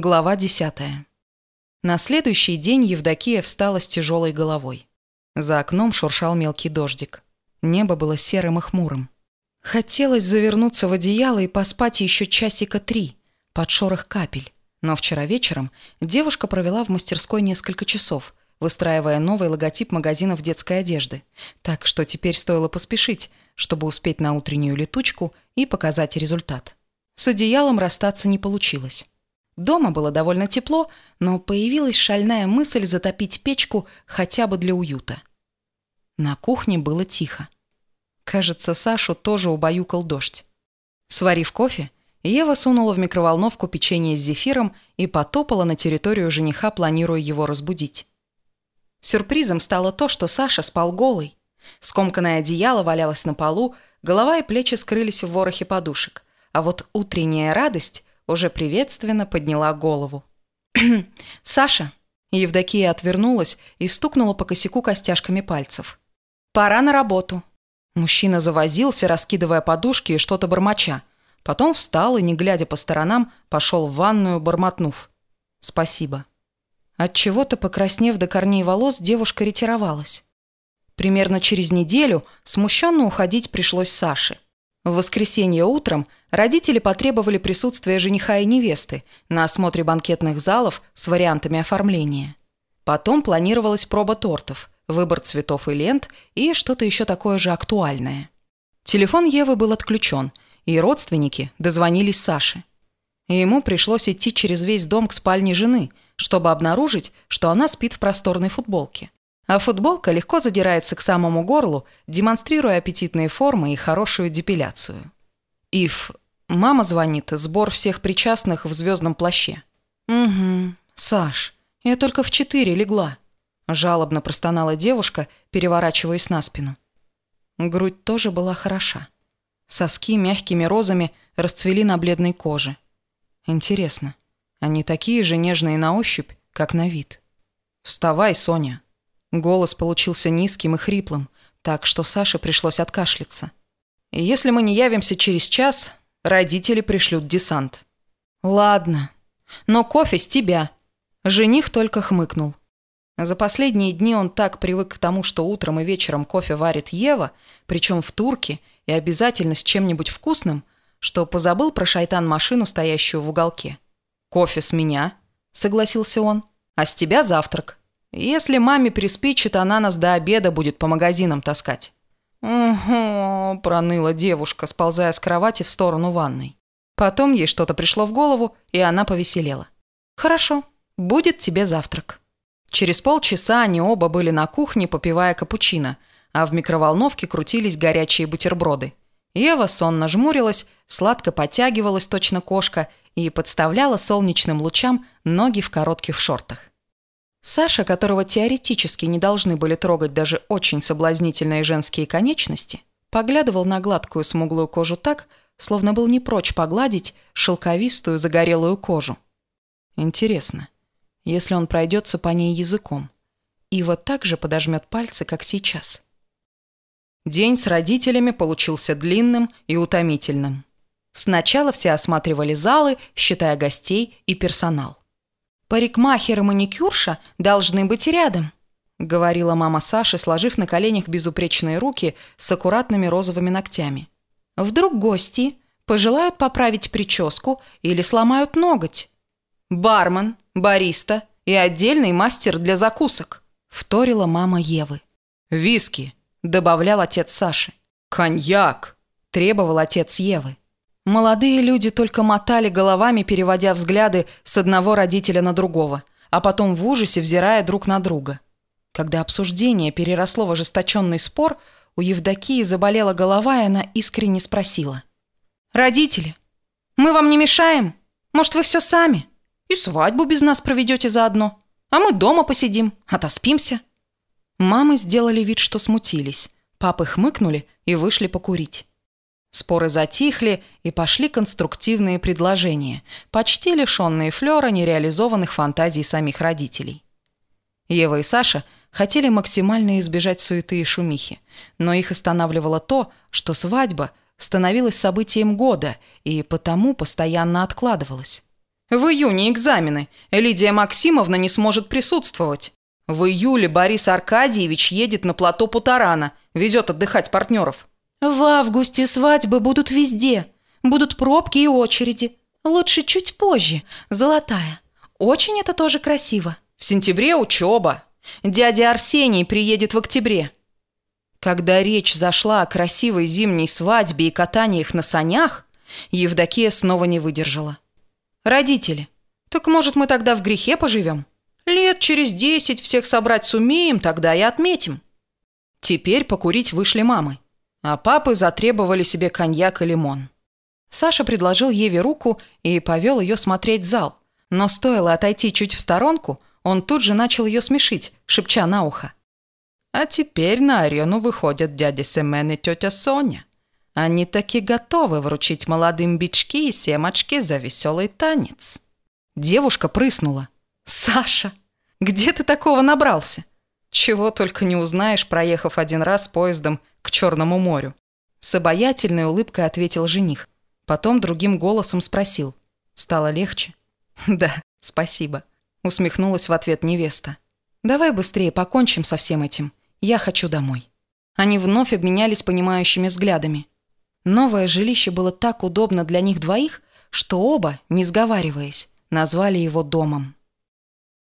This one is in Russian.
Глава 10. На следующий день Евдокия встала с тяжелой головой. За окном шуршал мелкий дождик. Небо было серым и хмурым. Хотелось завернуться в одеяло и поспать еще часика три, под шорох капель. Но вчера вечером девушка провела в мастерской несколько часов, выстраивая новый логотип магазинов детской одежды. Так что теперь стоило поспешить, чтобы успеть на утреннюю летучку и показать результат. С одеялом расстаться не получилось. Дома было довольно тепло, но появилась шальная мысль затопить печку хотя бы для уюта. На кухне было тихо. Кажется, Сашу тоже убаюкал дождь. Сварив кофе, Ева сунула в микроволновку печенье с зефиром и потопала на территорию жениха, планируя его разбудить. Сюрпризом стало то, что Саша спал голый. Скомканное одеяло валялось на полу, голова и плечи скрылись в ворохе подушек, а вот утренняя радость уже приветственно подняла голову. «Саша!» Евдокия отвернулась и стукнула по косяку костяшками пальцев. «Пора на работу!» Мужчина завозился, раскидывая подушки и что-то бормоча. Потом встал и, не глядя по сторонам, пошел в ванную, бормотнув. «Спасибо». От чего то покраснев до корней волос, девушка ретировалась. Примерно через неделю смущенно уходить пришлось Саше – в воскресенье утром родители потребовали присутствия жениха и невесты на осмотре банкетных залов с вариантами оформления. Потом планировалась проба тортов, выбор цветов и лент и что-то еще такое же актуальное. Телефон Евы был отключен, и родственники дозвонились Саше. Ему пришлось идти через весь дом к спальне жены, чтобы обнаружить, что она спит в просторной футболке. А футболка легко задирается к самому горлу, демонстрируя аппетитные формы и хорошую депиляцию. Ив, мама звонит, сбор всех причастных в звездном плаще. Угу, Саш, я только в четыре легла. Жалобно простонала девушка, переворачиваясь на спину. Грудь тоже была хороша. Соски мягкими розами расцвели на бледной коже. Интересно, они такие же нежные на ощупь, как на вид. «Вставай, Соня!» Голос получился низким и хриплым, так что Саше пришлось откашляться. Если мы не явимся через час, родители пришлют десант. Ладно, но кофе с тебя. Жених только хмыкнул. За последние дни он так привык к тому, что утром и вечером кофе варит Ева, причем в турке и обязательно с чем-нибудь вкусным, что позабыл про шайтан-машину, стоящую в уголке. «Кофе с меня», — согласился он, — «а с тебя завтрак». Если маме приспичит, она нас до обеда будет по магазинам таскать». «Угу», – проныла девушка, сползая с кровати в сторону ванной. Потом ей что-то пришло в голову, и она повеселела. «Хорошо, будет тебе завтрак». Через полчаса они оба были на кухне, попивая капучино, а в микроволновке крутились горячие бутерброды. Ева сонно жмурилась, сладко подтягивалась точно кошка и подставляла солнечным лучам ноги в коротких шортах. Саша, которого теоретически не должны были трогать даже очень соблазнительные женские конечности, поглядывал на гладкую смуглую кожу так, словно был не прочь погладить шелковистую загорелую кожу. Интересно, если он пройдется по ней языком, Ива так же подожмет пальцы, как сейчас. День с родителями получился длинным и утомительным. Сначала все осматривали залы, считая гостей и персонал. «Парикмахер и маникюрша должны быть рядом», — говорила мама Саши, сложив на коленях безупречные руки с аккуратными розовыми ногтями. «Вдруг гости пожелают поправить прическу или сломают ноготь?» «Бармен, бариста и отдельный мастер для закусок», — вторила мама Евы. «Виски», — добавлял отец Саши. «Коньяк», — требовал отец Евы. Молодые люди только мотали головами, переводя взгляды с одного родителя на другого, а потом в ужасе взирая друг на друга. Когда обсуждение переросло в ожесточенный спор, у Евдокии заболела голова, и она искренне спросила. «Родители, мы вам не мешаем? Может, вы все сами? И свадьбу без нас проведете заодно? А мы дома посидим, отоспимся?» Мамы сделали вид, что смутились. Папы хмыкнули и вышли покурить. Споры затихли, и пошли конструктивные предложения, почти лишенные флера нереализованных фантазий самих родителей. Ева и Саша хотели максимально избежать суеты и шумихи, но их останавливало то, что свадьба становилась событием года и потому постоянно откладывалась. В июне экзамены. Лидия Максимовна не сможет присутствовать. В июле Борис Аркадьевич едет на плато Путарана, везет отдыхать партнеров. В августе свадьбы будут везде. Будут пробки и очереди. Лучше чуть позже, золотая. Очень это тоже красиво. В сентябре учеба. Дядя Арсений приедет в октябре. Когда речь зашла о красивой зимней свадьбе и катаниях на санях, Евдокия снова не выдержала. «Родители, так может мы тогда в грехе поживем? Лет через десять всех собрать сумеем, тогда и отметим». Теперь покурить вышли мамы, а папы затребовали себе коньяк и лимон. Саша предложил Еве руку и повел ее смотреть зал, но стоило отойти чуть в сторонку, он тут же начал ее смешить, шепча на ухо. А теперь на арену выходят дядя Семен и тетя Соня. Они таки готовы вручить молодым бички и семочки за веселый танец. Девушка прыснула. «Саша, где ты такого набрался? Чего только не узнаешь, проехав один раз поездом к Черному морю». С обаятельной улыбкой ответил жених. Потом другим голосом спросил. Стало легче? «Да, спасибо», — усмехнулась в ответ невеста. «Давай быстрее покончим со всем этим. Я хочу домой». Они вновь обменялись понимающими взглядами. Новое жилище было так удобно для них двоих, что оба, не сговариваясь, назвали его домом.